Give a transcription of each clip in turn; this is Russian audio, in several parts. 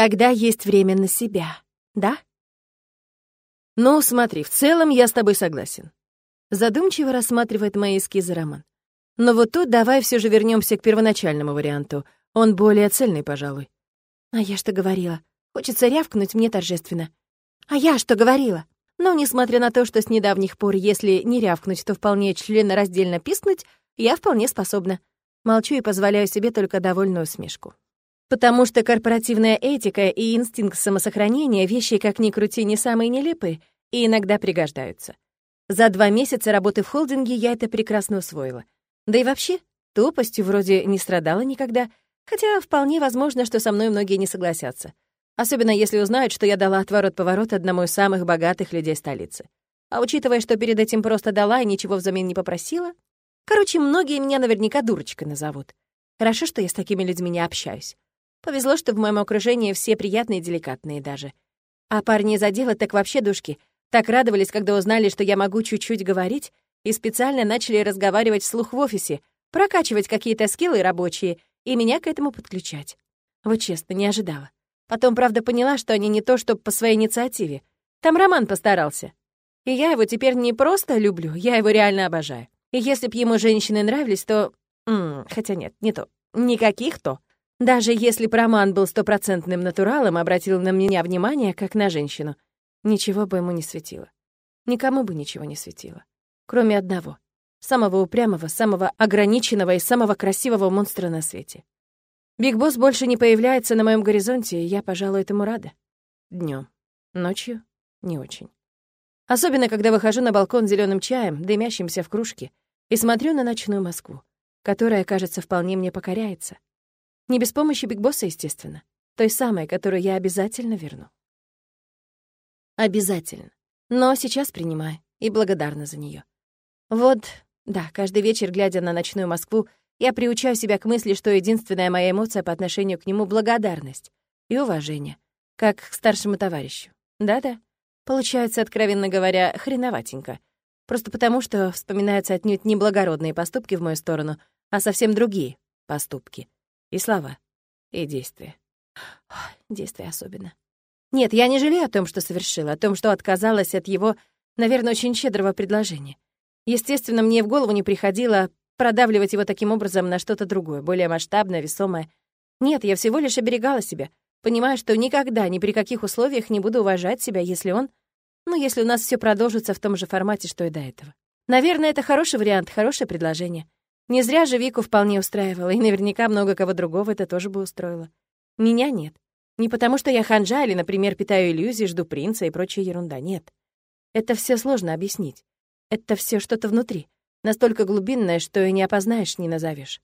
когда есть время на себя, да? Ну, смотри, в целом я с тобой согласен. Задумчиво рассматривает мои эскизы Роман. Но вот тут давай все же вернемся к первоначальному варианту. Он более цельный, пожалуй. А я что говорила? Хочется рявкнуть мне торжественно. А я что говорила? Но, несмотря на то, что с недавних пор, если не рявкнуть, то вполне членораздельно пискнуть, я вполне способна. Молчу и позволяю себе только довольную усмешку. Потому что корпоративная этика и инстинкт самосохранения — вещи, как ни крути, не самые нелепые и иногда пригождаются. За два месяца работы в холдинге я это прекрасно усвоила. Да и вообще, тупостью вроде не страдала никогда, хотя вполне возможно, что со мной многие не согласятся. Особенно если узнают, что я дала отворот-поворот одному из самых богатых людей столицы. А учитывая, что перед этим просто дала и ничего взамен не попросила, короче, многие меня наверняка дурочкой назовут. Хорошо, что я с такими людьми не общаюсь. Повезло, что в моем окружении все приятные и деликатные даже. А парни из отдела так вообще душки. Так радовались, когда узнали, что я могу чуть-чуть говорить, и специально начали разговаривать вслух в офисе, прокачивать какие-то скиллы рабочие и меня к этому подключать. Вот честно, не ожидала. Потом, правда, поняла, что они не то, что по своей инициативе. Там Роман постарался. И я его теперь не просто люблю, я его реально обожаю. И если б ему женщины нравились, то... М -м, хотя нет, не то. Никаких то. Даже если б Роман был стопроцентным натуралом, обратил на меня внимание, как на женщину, ничего бы ему не светило. Никому бы ничего не светило. Кроме одного. Самого упрямого, самого ограниченного и самого красивого монстра на свете. Биг Босс больше не появляется на моем горизонте, и я, пожалуй, этому рада. Днем, Ночью — не очень. Особенно, когда выхожу на балкон с зелёным чаем, дымящимся в кружке, и смотрю на ночную Москву, которая, кажется, вполне мне покоряется. Не без помощи Биг Босса, естественно. Той самой, которую я обязательно верну. Обязательно. Но сейчас принимаю и благодарна за нее. Вот, да, каждый вечер, глядя на ночную Москву, я приучаю себя к мысли, что единственная моя эмоция по отношению к нему — благодарность и уважение, как к старшему товарищу. Да-да, получается, откровенно говоря, хреноватенько. Просто потому, что вспоминаются отнюдь не благородные поступки в мою сторону, а совсем другие поступки. И слова, и действия. Действия особенно. Нет, я не жалею о том, что совершила, о том, что отказалась от его, наверное, очень щедрого предложения. Естественно, мне в голову не приходило продавливать его таким образом на что-то другое, более масштабное, весомое. Нет, я всего лишь оберегала себя, понимая, что никогда, ни при каких условиях не буду уважать себя, если он... Ну, если у нас все продолжится в том же формате, что и до этого. Наверное, это хороший вариант, хорошее предложение. Не зря же Вику вполне устраивало, и наверняка много кого другого это тоже бы устроило. Меня нет. Не потому, что я ханжа или, например, питаю иллюзии, жду принца и прочая ерунда. Нет. Это все сложно объяснить. Это все что-то внутри. Настолько глубинное, что и не опознаешь, не назовешь.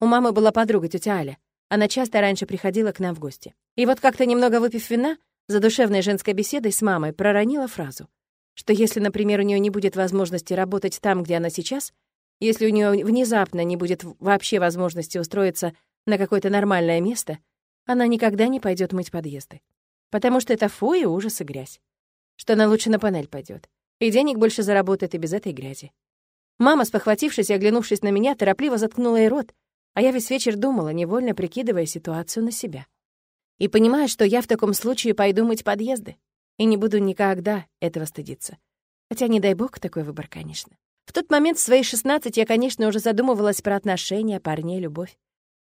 У мамы была подруга, тетя Аля. Она часто раньше приходила к нам в гости. И вот как-то немного выпив вина, за душевной женской беседой с мамой проронила фразу, что если, например, у нее не будет возможности работать там, где она сейчас, если у нее внезапно не будет вообще возможности устроиться на какое-то нормальное место, она никогда не пойдет мыть подъезды. Потому что это фу и ужас и грязь. Что она лучше на панель пойдет. И денег больше заработает и без этой грязи. Мама, спохватившись и оглянувшись на меня, торопливо заткнула ей рот, а я весь вечер думала, невольно прикидывая ситуацию на себя. И понимая, что я в таком случае пойду мыть подъезды, и не буду никогда этого стыдиться. Хотя, не дай бог, такой выбор, конечно. В тот момент, в свои 16, я, конечно, уже задумывалась про отношения, парней, любовь.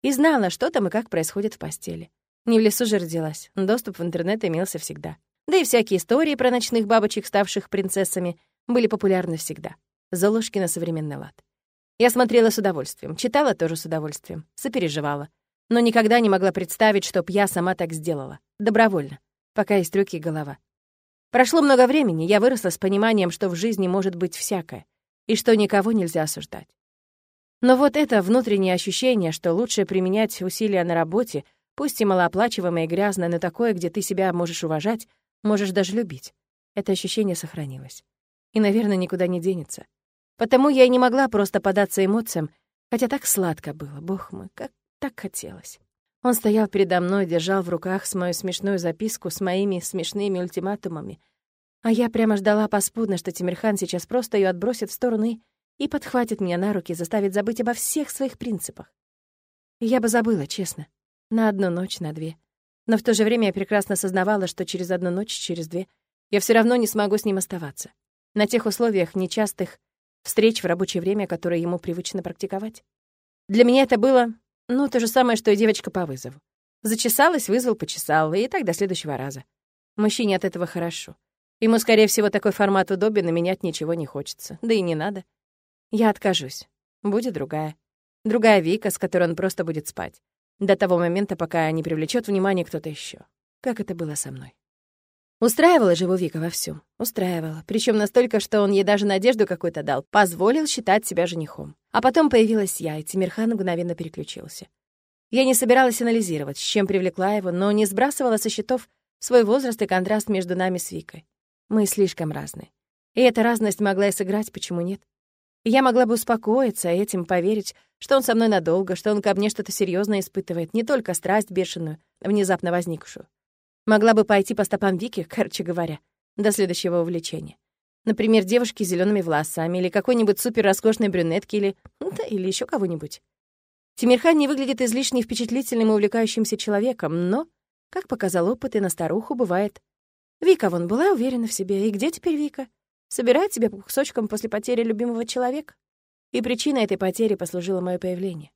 И знала, что там и как происходит в постели. Не в лесу же родилась, доступ в интернет имелся всегда. Да и всякие истории про ночных бабочек, ставших принцессами, были популярны всегда. Золушки на современный лад. Я смотрела с удовольствием, читала тоже с удовольствием, сопереживала. Но никогда не могла представить, чтоб я сама так сделала. Добровольно. Пока есть руки и голова. Прошло много времени, я выросла с пониманием, что в жизни может быть всякое и что никого нельзя осуждать. Но вот это внутреннее ощущение, что лучше применять усилия на работе, пусть и малооплачиваемое и грязное, но такое, где ты себя можешь уважать, можешь даже любить, это ощущение сохранилось. И, наверное, никуда не денется. Потому я и не могла просто податься эмоциям, хотя так сладко было, бог мой, как так хотелось. Он стоял передо мной, держал в руках мою смешную записку с моими смешными ультиматумами — а я прямо ждала поспудно, что Тимирхан сейчас просто ее отбросит в сторону и подхватит меня на руки, заставит забыть обо всех своих принципах. Я бы забыла, честно. На одну ночь, на две. Но в то же время я прекрасно осознавала, что через одну ночь, через две, я все равно не смогу с ним оставаться. На тех условиях нечастых встреч в рабочее время, которые ему привычно практиковать. Для меня это было, ну, то же самое, что и девочка по вызову. Зачесалась, вызвал, почесал, и так до следующего раза. Мужчине от этого хорошо. Ему, скорее всего, такой формат удобен, и менять ничего не хочется. Да и не надо. Я откажусь. Будет другая. Другая Вика, с которой он просто будет спать. До того момента, пока не привлечет внимание кто-то еще. Как это было со мной. Устраивала же его Вика во всем. Устраивала. Причем настолько, что он ей даже надежду какую-то дал. Позволил считать себя женихом. А потом появилась я, и Тимирхан мгновенно переключился. Я не собиралась анализировать, с чем привлекла его, но не сбрасывала со счетов свой возраст и контраст между нами с Викой. Мы слишком разные. И эта разность могла и сыграть, почему нет? я могла бы успокоиться, этим поверить, что он со мной надолго, что он ко мне что-то серьезное испытывает, не только страсть бешеную, внезапно возникшую. Могла бы пойти по стопам Вики, короче говоря, до следующего увлечения. Например, девушки с зелеными волосами или какой-нибудь супер роскошной брюнетки или... Да, или еще кого-нибудь. Тимирхан не выглядит излишне впечатлительным и увлекающимся человеком, но, как показал опыт, и на старуху бывает. Вика вон была уверена в себе. И где теперь Вика? Собирает себя по кусочкам после потери любимого человека? И причиной этой потери послужило мое появление.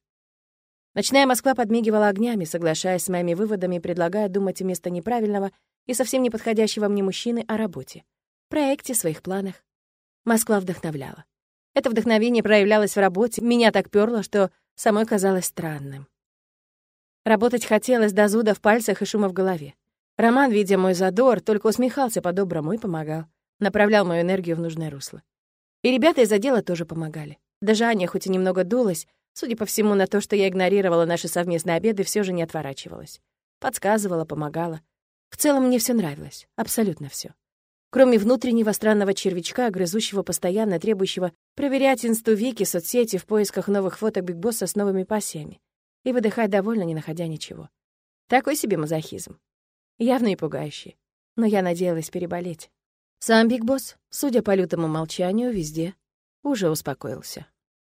Ночная Москва подмигивала огнями, соглашаясь с моими выводами и предлагая думать вместо неправильного и совсем неподходящего мне мужчины о работе, проекте, своих планах. Москва вдохновляла. Это вдохновение проявлялось в работе, меня так пёрло, что самой казалось странным. Работать хотелось до зуда в пальцах и шума в голове. Роман, видя мой задор, только усмехался по-доброму и помогал. Направлял мою энергию в нужное русло. И ребята из отдела тоже помогали. Даже Аня, хоть и немного дулась, Судя по всему, на то, что я игнорировала наши совместные обеды, все же не отворачивалась. Подсказывала, помогала. В целом мне все нравилось, абсолютно все. Кроме внутреннего странного червячка, грызущего постоянно, требующего проверять инсту Вики, соцсети в поисках новых фоток Биг Босса с новыми пассиями и выдыхать довольно, не находя ничего. Такой себе мазохизм. Явно и пугающий. Но я надеялась переболеть. Сам Биг Босс, судя по лютому молчанию, везде уже успокоился.